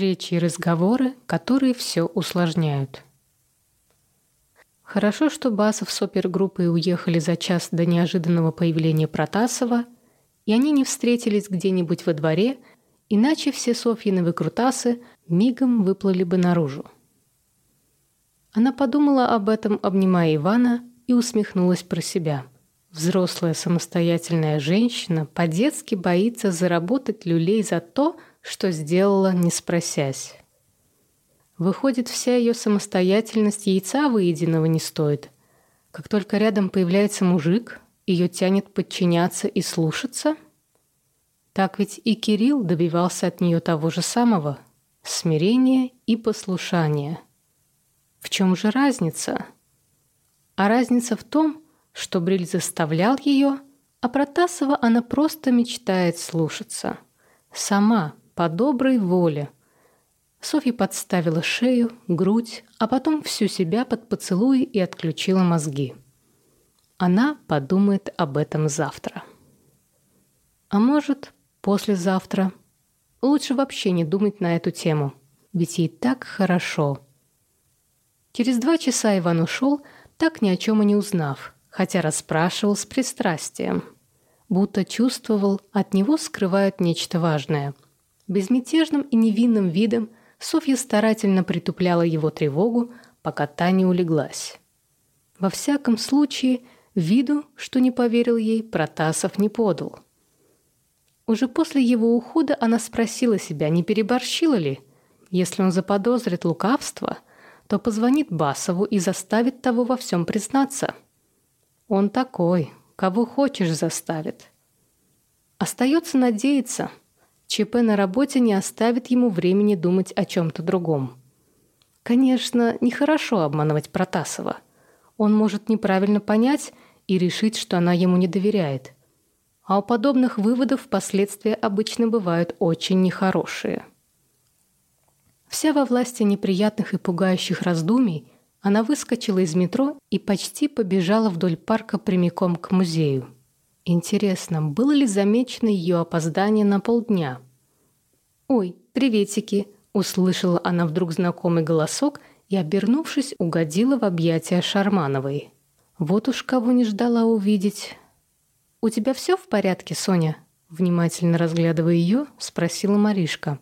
встречи и разговоры, которые все усложняют. Хорошо, что Басов с опергруппой уехали за час до неожиданного появления Протасова, и они не встретились где-нибудь во дворе, иначе все Софьины выкрутасы мигом выплыли бы наружу. Она подумала об этом, обнимая Ивана, и усмехнулась про себя. Взрослая самостоятельная женщина по-детски боится заработать люлей за то, что сделала, не спросясь. Выходит, вся ее самостоятельность яйца выеденного не стоит. Как только рядом появляется мужик, ее тянет подчиняться и слушаться. Так ведь и Кирилл добивался от нее того же самого — смирения и послушания. В чем же разница? А разница в том, что Бриль заставлял ее, а Протасова она просто мечтает слушаться. Сама, по доброй воле — Софья подставила шею, грудь, а потом всю себя под поцелуи и отключила мозги. Она подумает об этом завтра. А может, послезавтра. Лучше вообще не думать на эту тему, ведь ей так хорошо. Через два часа Иван ушел, так ни о чем и не узнав, хотя расспрашивал с пристрастием. Будто чувствовал, от него скрывают нечто важное. Безмятежным и невинным видом – Софья старательно притупляла его тревогу, пока та не улеглась. Во всяком случае, виду, что не поверил ей, Протасов не подал. Уже после его ухода она спросила себя, не переборщила ли. Если он заподозрит лукавство, то позвонит Басову и заставит того во всем признаться. Он такой, кого хочешь заставит. Остается надеяться, ЧП на работе не оставит ему времени думать о чем-то другом. Конечно, нехорошо обманывать Протасова. Он может неправильно понять и решить, что она ему не доверяет. А у подобных выводов последствия обычно бывают очень нехорошие. Вся во власти неприятных и пугающих раздумий, она выскочила из метро и почти побежала вдоль парка прямиком к музею. Интересно, было ли замечено ее опоздание на полдня? «Ой, приветики!» — услышала она вдруг знакомый голосок и, обернувшись, угодила в объятия Шармановой. Вот уж кого не ждала увидеть. «У тебя все в порядке, Соня?» Внимательно разглядывая ее, спросила Маришка.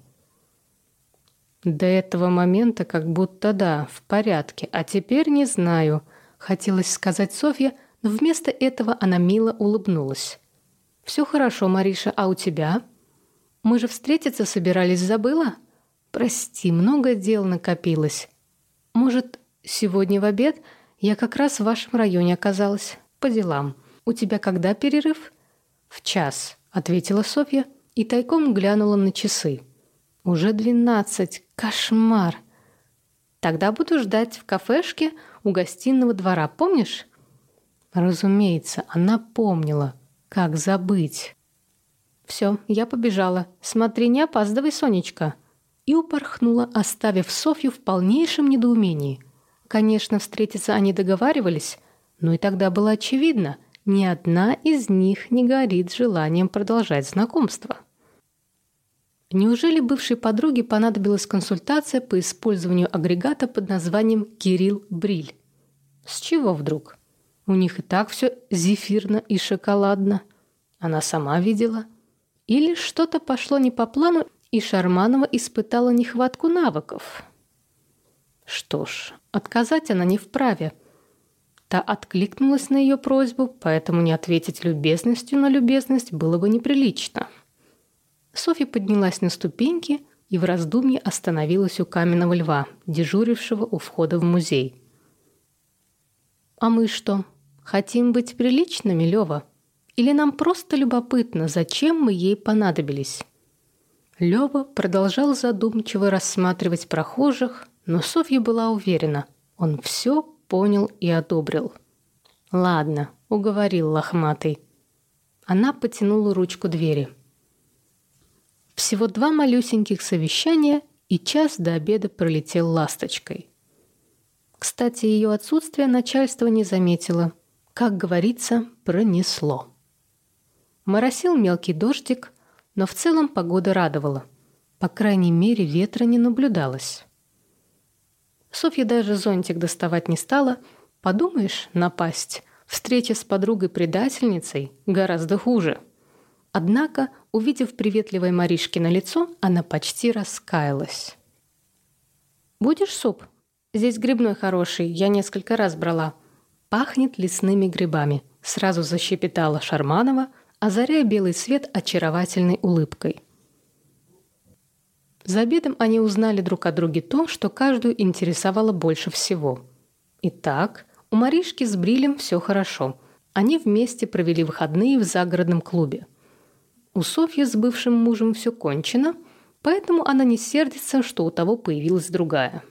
«До этого момента как будто да, в порядке, а теперь не знаю», хотелось сказать Софья, но вместо этого она мило улыбнулась. «Все хорошо, Мариша, а у тебя?» «Мы же встретиться собирались, забыла?» «Прости, много дел накопилось. Может, сегодня в обед я как раз в вашем районе оказалась. По делам. У тебя когда перерыв?» «В час», — ответила Софья и тайком глянула на часы. «Уже двенадцать. Кошмар!» «Тогда буду ждать в кафешке у гостиного двора, помнишь?» Разумеется, она помнила. Как забыть? «Все, я побежала. Смотри, не опаздывай, Сонечка!» И упорхнула, оставив Софью в полнейшем недоумении. Конечно, встретиться они договаривались, но и тогда было очевидно, ни одна из них не горит желанием продолжать знакомство. Неужели бывшей подруге понадобилась консультация по использованию агрегата под названием «Кирилл Бриль»? С чего вдруг? У них и так все зефирно и шоколадно. Она сама видела – или что-то пошло не по плану, и Шарманова испытала нехватку навыков. Что ж, отказать она не вправе. Та откликнулась на ее просьбу, поэтому не ответить любезностью на любезность было бы неприлично. Софья поднялась на ступеньки и в раздумье остановилась у каменного льва, дежурившего у входа в музей. «А мы что, хотим быть приличными, Лёва?» Или нам просто любопытно, зачем мы ей понадобились? Лёва продолжал задумчиво рассматривать прохожих, но Софья была уверена, он все понял и одобрил. «Ладно», — уговорил лохматый. Она потянула ручку двери. Всего два малюсеньких совещания, и час до обеда пролетел ласточкой. Кстати, ее отсутствие начальство не заметило. Как говорится, пронесло. Моросил мелкий дождик, но в целом погода радовала. По крайней мере, ветра не наблюдалось. Софья даже зонтик доставать не стала. Подумаешь, напасть. Встреча с подругой-предательницей гораздо хуже. Однако, увидев приветливое Маришкино лицо, она почти раскаялась. «Будешь суп? Здесь грибной хороший, я несколько раз брала. Пахнет лесными грибами», — сразу защепетала Шарманова, озаряя белый свет очаровательной улыбкой. За обедом они узнали друг о друге то, что каждую интересовало больше всего. Итак, у Маришки с Брилем все хорошо. Они вместе провели выходные в загородном клубе. У Софьи с бывшим мужем все кончено, поэтому она не сердится, что у того появилась другая.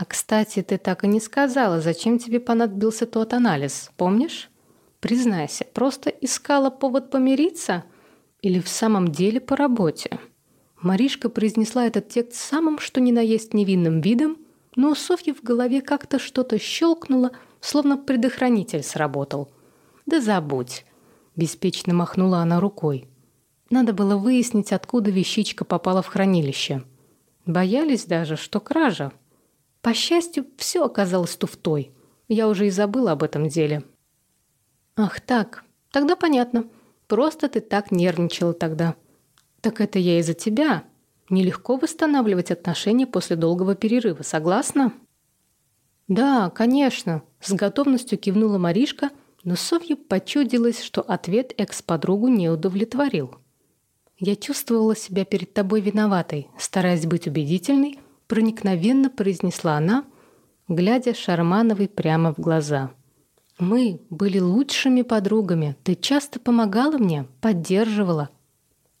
«А, кстати, ты так и не сказала, зачем тебе понадобился тот анализ, помнишь? Признайся, просто искала повод помириться или в самом деле по работе?» Маришка произнесла этот текст самым что ни на есть невинным видом, но у Софьи в голове как-то что-то щелкнуло, словно предохранитель сработал. «Да забудь!» – беспечно махнула она рукой. Надо было выяснить, откуда вещичка попала в хранилище. Боялись даже, что кража. По счастью, все оказалось туфтой. Я уже и забыла об этом деле. «Ах так, тогда понятно. Просто ты так нервничала тогда». «Так это я из-за тебя. Нелегко восстанавливать отношения после долгого перерыва, согласна?» «Да, конечно», — с готовностью кивнула Маришка, но Софье почудилось, что ответ экс-подругу не удовлетворил. «Я чувствовала себя перед тобой виноватой», стараясь быть убедительной, проникновенно произнесла она, глядя Шармановой прямо в глаза. «Мы были лучшими подругами. Ты часто помогала мне, поддерживала,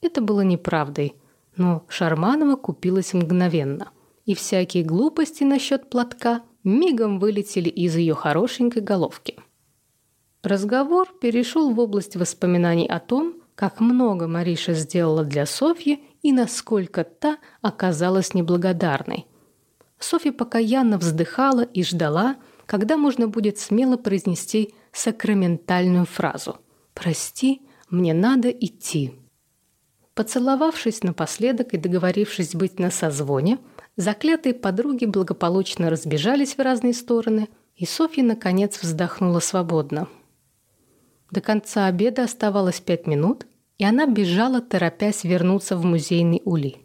это было неправдой, но Шарманова купилась мгновенно, и всякие глупости насчет платка мигом вылетели из ее хорошенькой головки. Разговор перешел в область воспоминаний о том, как много Мариша сделала для Софьи и насколько та оказалась неблагодарной. Софья покаянно вздыхала и ждала, когда можно будет смело произнести сакраментальную фразу «Прости, мне надо идти». Поцеловавшись напоследок и договорившись быть на созвоне, заклятые подруги благополучно разбежались в разные стороны, и Софья, наконец, вздохнула свободно. До конца обеда оставалось пять минут, и она бежала, торопясь вернуться в музейный ули.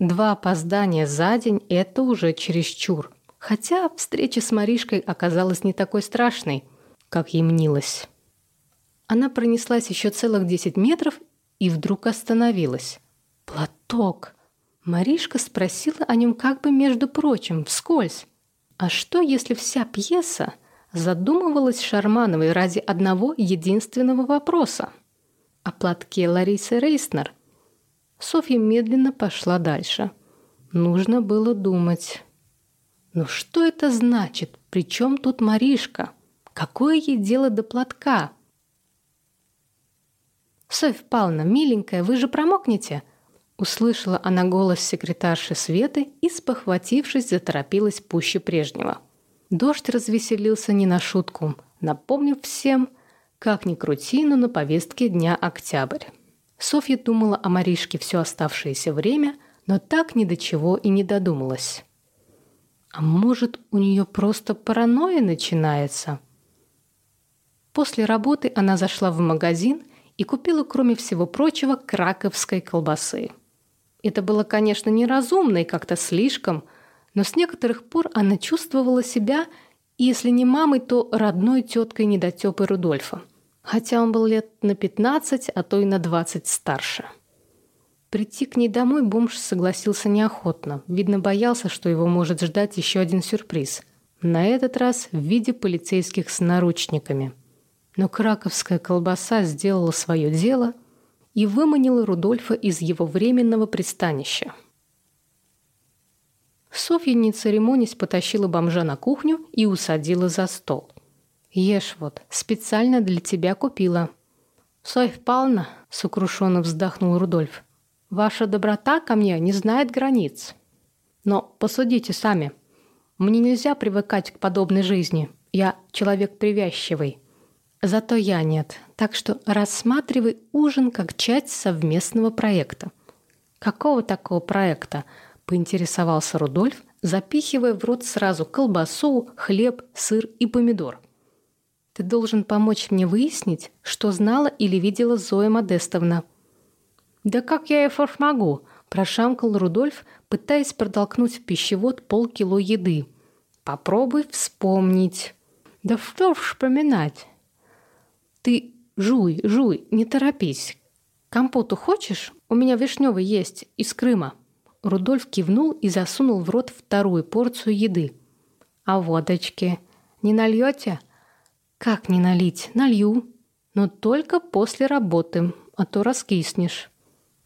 Два опоздания за день – это уже чересчур. Хотя встреча с Маришкой оказалась не такой страшной, как ей мнилось. Она пронеслась еще целых десять метров и вдруг остановилась. «Платок!» Маришка спросила о нем как бы между прочим, вскользь. А что, если вся пьеса задумывалась Шармановой ради одного единственного вопроса? О платке Ларисы Рейснер? Софья медленно пошла дальше. Нужно было думать. Но что это значит? Причем тут Маришка? Какое ей дело до платка? «Софь Павловна, миленькая, вы же промокнете?» Услышала она голос секретарши Светы и, спохватившись, заторопилась пуще прежнего. Дождь развеселился не на шутку, напомнив всем, как ни крути, но на повестке дня октябрь. Софья думала о Маришке все оставшееся время, но так ни до чего и не додумалась. А может, у нее просто паранойя начинается? После работы она зашла в магазин и купила, кроме всего прочего, краковской колбасы. Это было, конечно, неразумно и как-то слишком, но с некоторых пор она чувствовала себя, если не мамой, то родной теткой недотепы Рудольфа, хотя он был лет на 15, а то и на 20 старше. Прийти к ней домой бомж согласился неохотно. Видно, боялся, что его может ждать еще один сюрприз. На этот раз в виде полицейских с наручниками – но краковская колбаса сделала свое дело и выманила Рудольфа из его временного пристанища. Софья, не церемонясь, потащила бомжа на кухню и усадила за стол. «Ешь вот, специально для тебя купила». «Софь Павловна», — сокрушенно вздохнул Рудольф, «ваша доброта ко мне не знает границ. Но посудите сами. Мне нельзя привыкать к подобной жизни. Я человек привязчивый. Зато я нет, так что рассматривай ужин как часть совместного проекта. «Какого такого проекта?» — поинтересовался Рудольф, запихивая в рот сразу колбасу, хлеб, сыр и помидор. «Ты должен помочь мне выяснить, что знала или видела Зоя Модестовна». «Да как я и могу?» – прошамкал Рудольф, пытаясь протолкнуть в пищевод полкило еды. «Попробуй вспомнить». «Да что вспоминать?» «Ты жуй, жуй, не торопись. Компоту хочешь? У меня вишневый есть, из Крыма». Рудольф кивнул и засунул в рот вторую порцию еды. «А водочки не нальете?» «Как не налить? Налью. Но только после работы, а то раскиснешь».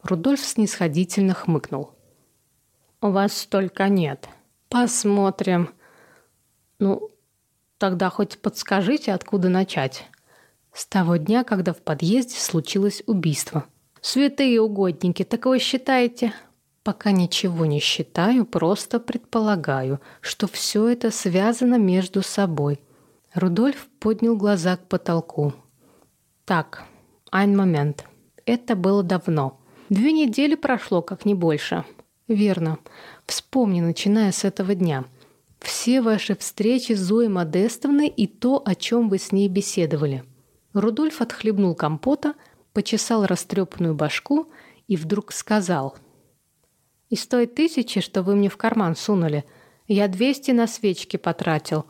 Рудольф снисходительно хмыкнул. «У вас столько нет. Посмотрим. Ну, тогда хоть подскажите, откуда начать?» С того дня, когда в подъезде случилось убийство. «Святые угодники, так вы считаете?» Пока ничего не считаю, просто предполагаю, что все это связано между собой. Рудольф поднял глаза к потолку. Так, ein момент. Это было давно. Две недели прошло, как не больше. Верно. Вспомни, начиная с этого дня. Все ваши встречи с Зоей Модестовной и то, о чем вы с ней беседовали. Рудольф отхлебнул компота, почесал растрепанную башку и вдруг сказал – из той тысячи, что вы мне в карман сунули, я 200 на свечки потратил,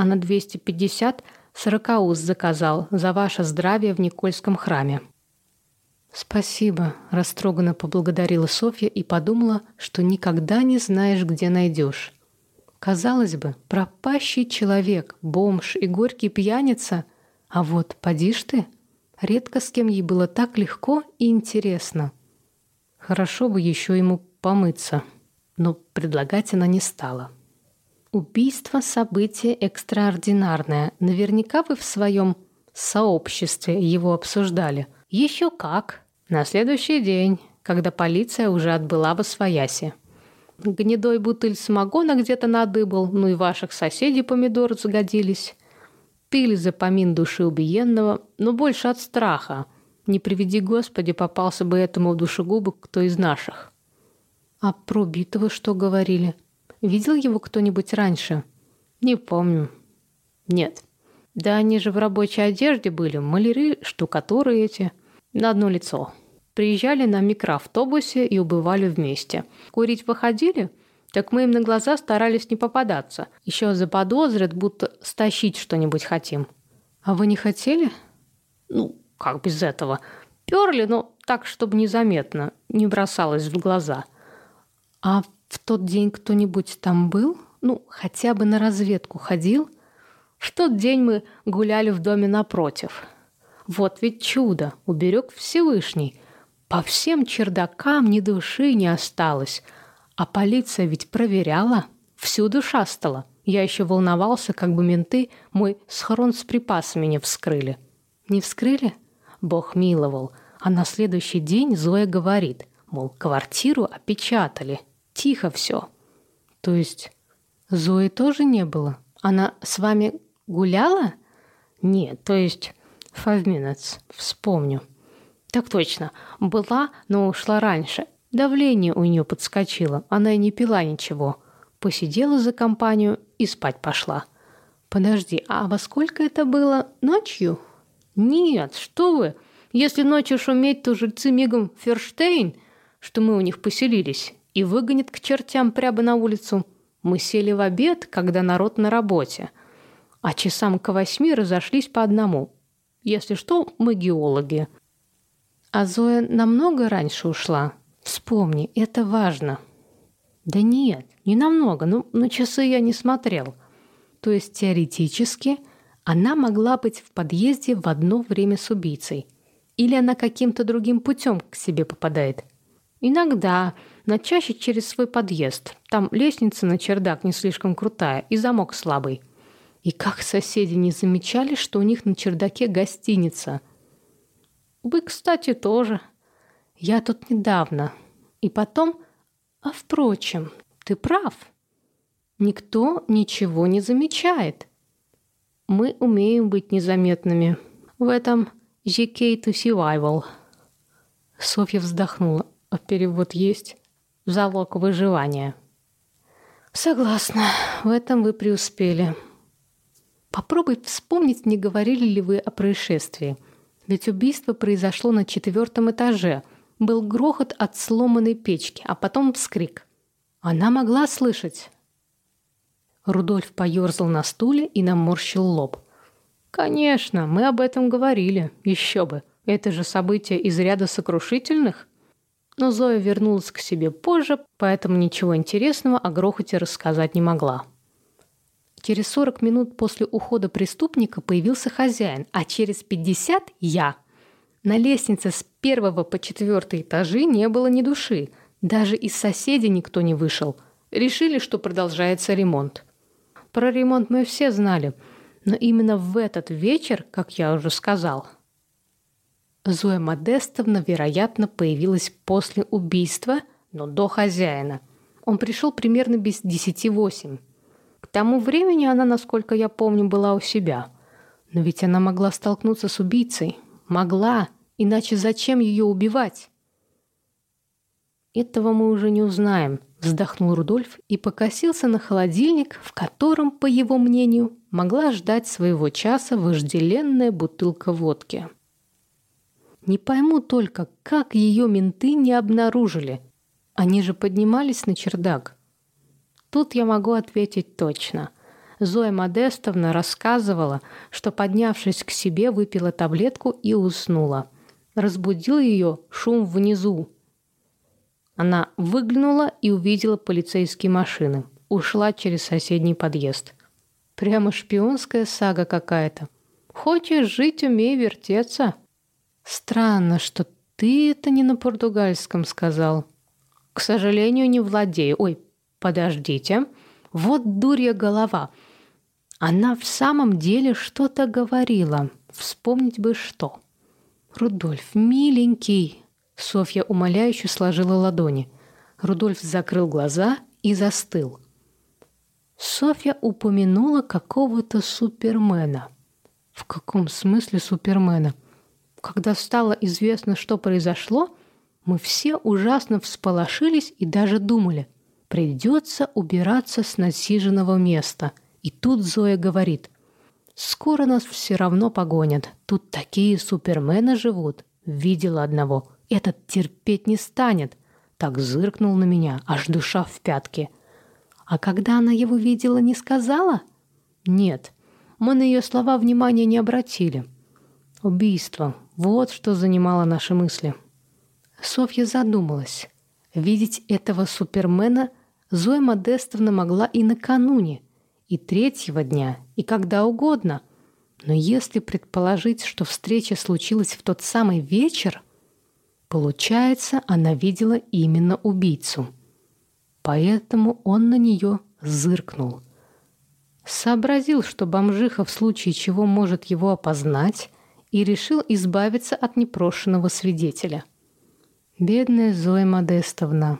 а на 250 сорокауз заказал за ваше здравие в Никольском храме». «Спасибо», — растроганно поблагодарила Софья и подумала, что никогда не знаешь, где найдешь. Казалось бы, пропащий человек, бомж и горький пьяница, а вот поди ж ты, редко с кем ей было так легко и интересно. Хорошо бы еще ему помыться, но предлагать она не стала. Убийство – событие экстраординарное. Наверняка вы в своем сообществе его обсуждали. Еще как. На следующий день, когда полиция уже отбыла в Освояси. Гнедой бутыль самогона где-то надыбал, ну и ваших соседей помидоры загодились. Пили за помин души убиенного, но больше от страха. Не приведи Господи, попался бы этому в душегубу кто из наших. А про Битова что говорили? Видел его кто-нибудь раньше? Не помню. Нет. Да они же в рабочей одежде были, маляры, штукатуры эти. На одно лицо. Приезжали на микроавтобусе и убывали вместе. Курить выходили? Так мы им на глаза старались не попадаться. Еще заподозрят, будто стащить что-нибудь хотим. А вы не хотели? Ну, как без этого? Перли, но так, чтобы незаметно, не бросалось в глаза – а в тот день кто-нибудь там был? Ну, хотя бы на разведку ходил? В тот день мы гуляли в доме напротив. Вот ведь чудо, уберег Всевышний. По всем чердакам ни души не осталось. А полиция ведь проверяла, всюду шастала. Я еще волновался, как бы менты мой схрон с припасами не вскрыли. Не вскрыли? Бог миловал. А на следующий день Зоя говорит, мол, квартиру опечатали. Тихо все. То есть Зои тоже не было? Она с вами гуляла? Нет, то есть five minutes. Вспомню. Так точно. Была, но ушла раньше. Давление у нее подскочило. Она и не пила ничего. Посидела за компанию и спать пошла. Подожди, а во сколько это было? Ночью? Нет, что вы. Если ночью шуметь, то жильцы мигом Ферштейн, что мы у них поселились, и выгонит к чертям прямо на улицу. Мы сели в обед, когда народ на работе, а часам к восьми разошлись по одному. Если что, мы геологи. А Зоя намного раньше ушла. Вспомни, это важно. Да нет, не намного, но на часы я не смотрел. То есть теоретически она могла быть в подъезде в одно время с убийцей. Или она каким-то другим путем к себе попадает. Иногда, но чаще через свой подъезд. Там лестница на чердак не слишком крутая и замок слабый. И как соседи не замечали, что у них на чердаке гостиница? Вы, кстати, тоже. Я тут недавно. И потом... А впрочем, ты прав. Никто ничего не замечает. Мы умеем быть незаметными. В этом GK to survival. Софья вздохнула. а перевод есть. Залог выживания. Согласна, в этом вы преуспели. Попробуй вспомнить, не говорили ли вы о происшествии. Ведь убийство произошло на четвертом этаже. Был грохот от сломанной печки, а потом вскрик. Она могла слышать. Рудольф поерзал на стуле и наморщил лоб. «Конечно, мы об этом говорили. Еще бы. Это же событие из ряда сокрушительных». Но Зоя вернулась к себе позже, поэтому ничего интересного о грохоте рассказать не могла. Через 40 минут после ухода преступника появился хозяин, а через 50 – я. На лестнице с первого по четвертый этажи не было ни души. Даже из соседей никто не вышел. Решили, что продолжается ремонт. Про ремонт мы все знали, но именно в этот вечер, как я уже сказал, Зоя Модестовна, вероятно, появилась после убийства, но до хозяина. Он пришел примерно без десяти восемь. К тому времени она, насколько я помню, была у себя. Но ведь она могла столкнуться с убийцей. Могла, иначе зачем ее убивать? Этого мы уже не узнаем, вздохнул Рудольф и покосился на холодильник, в котором, по его мнению, могла ждать своего часа вожделенная бутылка водки. Не пойму только, как ее менты не обнаружили. Они же поднимались на чердак. Тут я могу ответить точно. Зоя Модестовна рассказывала, что, поднявшись к себе, выпила таблетку и уснула. Разбудил ее шум внизу. Она выглянула и увидела полицейские машины. Ушла через соседний подъезд. Прямо шпионская сага какая-то. Хочешь жить, умей вертеться. Странно, что ты это не на португальском сказал. К сожалению, не владею. Ой, Подождите. Вот дурья голова. Она в самом деле что-то говорила. Вспомнить бы что. Рудольф, миленький. Софья умоляюще сложила ладони. Рудольф закрыл глаза и застыл. Софья упомянула какого-то супермена. В каком смысле супермена? Когда стало известно, что произошло, мы все ужасно всполошились и даже думали – Придется убираться с насиженного места. И тут Зоя говорит, «Скоро нас все равно погонят. Тут такие супермены живут. Видела одного. Этот терпеть не станет». Так зыркнул на меня, аж душа в пятке. А когда она его видела, не сказала? Нет, мы на ее слова внимания не обратили. Убийство. Вот что занимало наши мысли. Софья задумалась. Видеть этого супермена Зоя Модестовна могла и накануне, и третьего дня, и когда угодно. Но если предположить, что встреча случилась в тот самый вечер, получается, она видела именно убийцу. Поэтому он на нее зыркнул. Сообразил, что бомжиха в случае чего может его опознать, и решил избавиться от непрошенного свидетеля. Бедная Зоя Модестовна.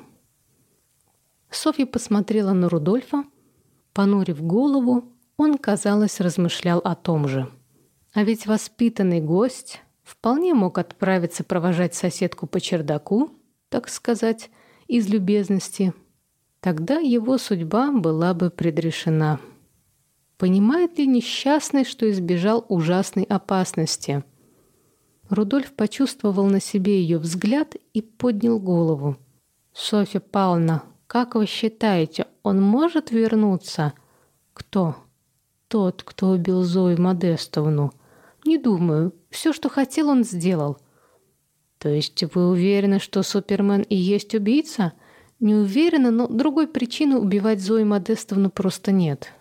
Софья посмотрела на Рудольфа. Понурив голову, он, казалось, размышлял о том же. А ведь воспитанный гость вполне мог отправиться провожать соседку по чердаку, так сказать, из любезности. Тогда его судьба была бы предрешена. Понимает ли несчастный, что избежал ужасной опасности? Рудольф почувствовал на себе ее взгляд и поднял голову. «Софья Павловна, как вы считаете, он может вернуться? Кто? Тот, кто убил Зою Модестовну. Не думаю. Все, что хотел, он сделал. То есть вы уверены, что Супермен и есть убийца? Не уверена, но другой причины убивать Зою Модестовну просто нет.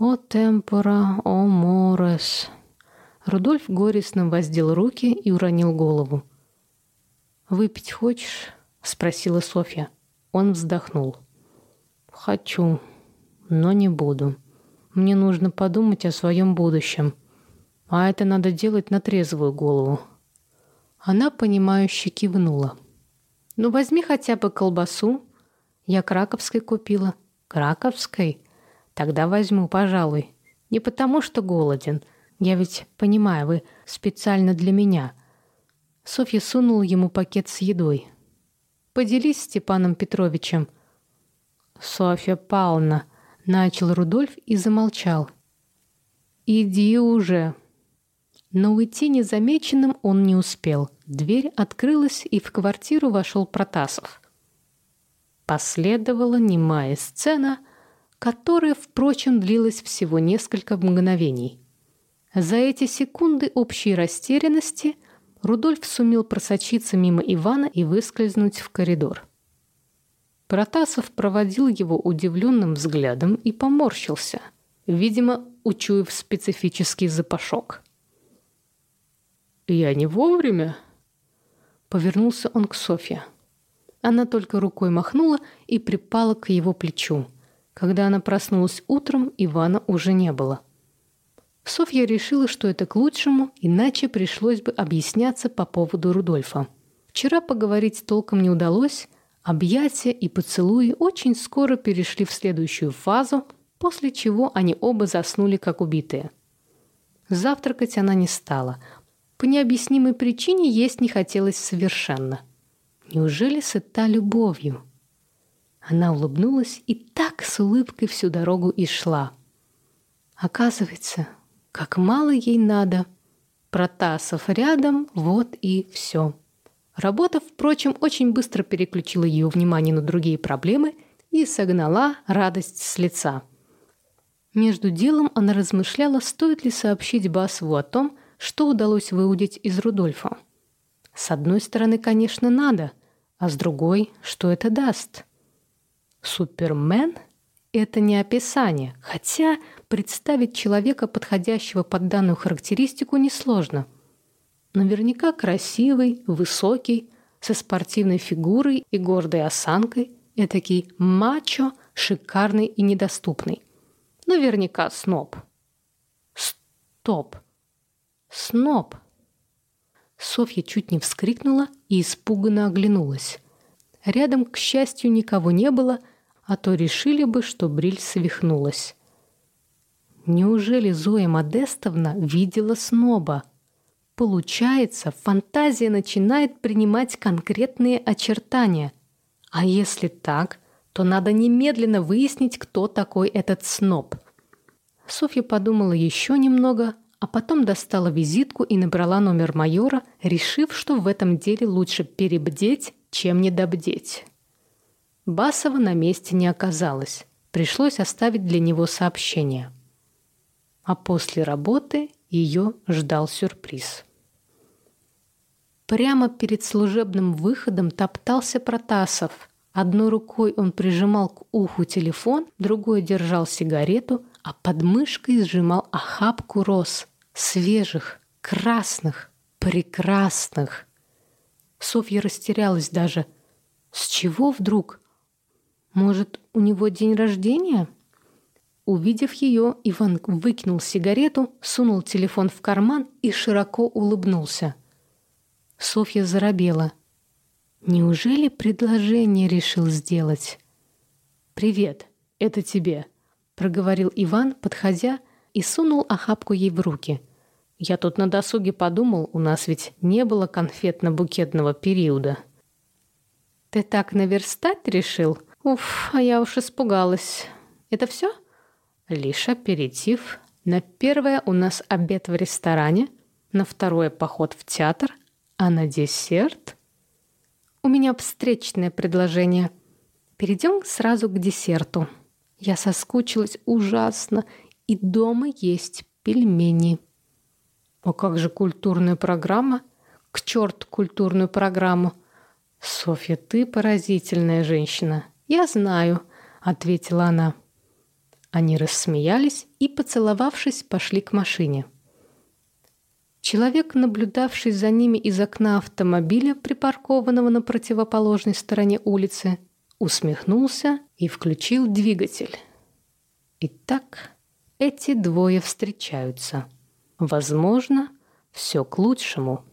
О темпора, о морес. Рудольф горестно воздел руки и уронил голову. «Выпить хочешь?» — спросила Софья. Он вздохнул. «Хочу, но не буду. Мне нужно подумать о своем будущем. А это надо делать на трезвую голову». Она, понимающе кивнула. «Ну, возьми хотя бы колбасу. Я краковской купила». «Краковской? Тогда возьму, пожалуй. Не потому, что голоден. Я ведь, понимаю, вы специально для меня». Софья сунула ему пакет с едой. поделись Степаном Петровичем». «Софья Павловна», — начал Рудольф и замолчал. «Иди уже». Но уйти незамеченным он не успел. Дверь открылась, и в квартиру вошел Протасов. Последовала немая сцена, которая, впрочем, длилась всего несколько мгновений. За эти секунды общей растерянности Рудольф сумел просочиться мимо Ивана и выскользнуть в коридор. Протасов проводил его удивленным взглядом и поморщился, видимо, учуяв специфический запашок. «Я не вовремя?» Повернулся он к Софье. Она только рукой махнула и припала к его плечу. Когда она проснулась утром, Ивана уже не было. Софья решила, что это к лучшему, иначе пришлось бы объясняться по поводу Рудольфа. Вчера поговорить толком не удалось, объятия и поцелуи очень скоро перешли в следующую фазу, после чего они оба заснули как убитые. Завтракать она не стала. По необъяснимой причине есть не хотелось совершенно. Неужели сыта любовью? Она улыбнулась и так с улыбкой всю дорогу и шла. Оказывается, как мало ей надо. Протасов рядом, вот и все. Работа, впрочем, очень быстро переключила ее внимание на другие проблемы и согнала радость с лица. Между делом она размышляла, стоит ли сообщить Басову о том, что удалось выудить из Рудольфа. С одной стороны, конечно, надо, а с другой, что это даст? Супермен — это не описание, хотя представить человека, подходящего под данную характеристику, несложно. Наверняка красивый, высокий, со спортивной фигурой и гордой осанкой, этакий мачо, шикарный и недоступный. Наверняка сноб. Стоп. Сноб. Софья чуть не вскрикнула и испуганно оглянулась. Рядом, к счастью, никого не было, а то решили бы, что Бриль свихнулась. Неужели Зоя Модестовна видела сноба? Получается, фантазия начинает принимать конкретные очертания. А если так, то надо немедленно выяснить, кто такой этот сноб. Софья подумала еще немного, а потом достала визитку и набрала номер майора, решив, что в этом деле лучше перебдеть, чем недобдеть. Басова на месте не оказалось. Пришлось оставить для него сообщение. А после работы ее ждал сюрприз. Прямо перед служебным выходом топтался Протасов. Одной рукой он прижимал к уху телефон, другой держал сигарету, а под мышкой сжимал охапку роз. Свежих, красных, прекрасных. Софья растерялась даже. С чего вдруг? Может, у него день рождения? Увидев ее, Иван выкинул сигарету, сунул телефон в карман и широко улыбнулся. Софья заробела. Неужели предложение решил сделать? «Привет, это тебе», проговорил Иван, подходя, и сунул охапку ей в руки. «Я тут на досуге подумал, у нас ведь не было конфетно-букетного периода». «Ты так наверстать решил? Уф, а я уж испугалась. Это все?» «Лишь аперитив. На первое у нас обед в ресторане, на второе поход в театр, а на десерт...» «У меня встречное предложение. Перейдем сразу к десерту». Я соскучилась ужасно, и дома есть пельмени. А как же культурная программа? К черту культурную программу. Софья, ты поразительная женщина. Я знаю, ответила она. Они рассмеялись и, поцеловавшись, пошли к машине. Человек, наблюдавший за ними из окна автомобиля, припаркованного на противоположной стороне улицы, усмехнулся и включил двигатель. Итак, эти двое встречаются. Возможно, все к лучшему.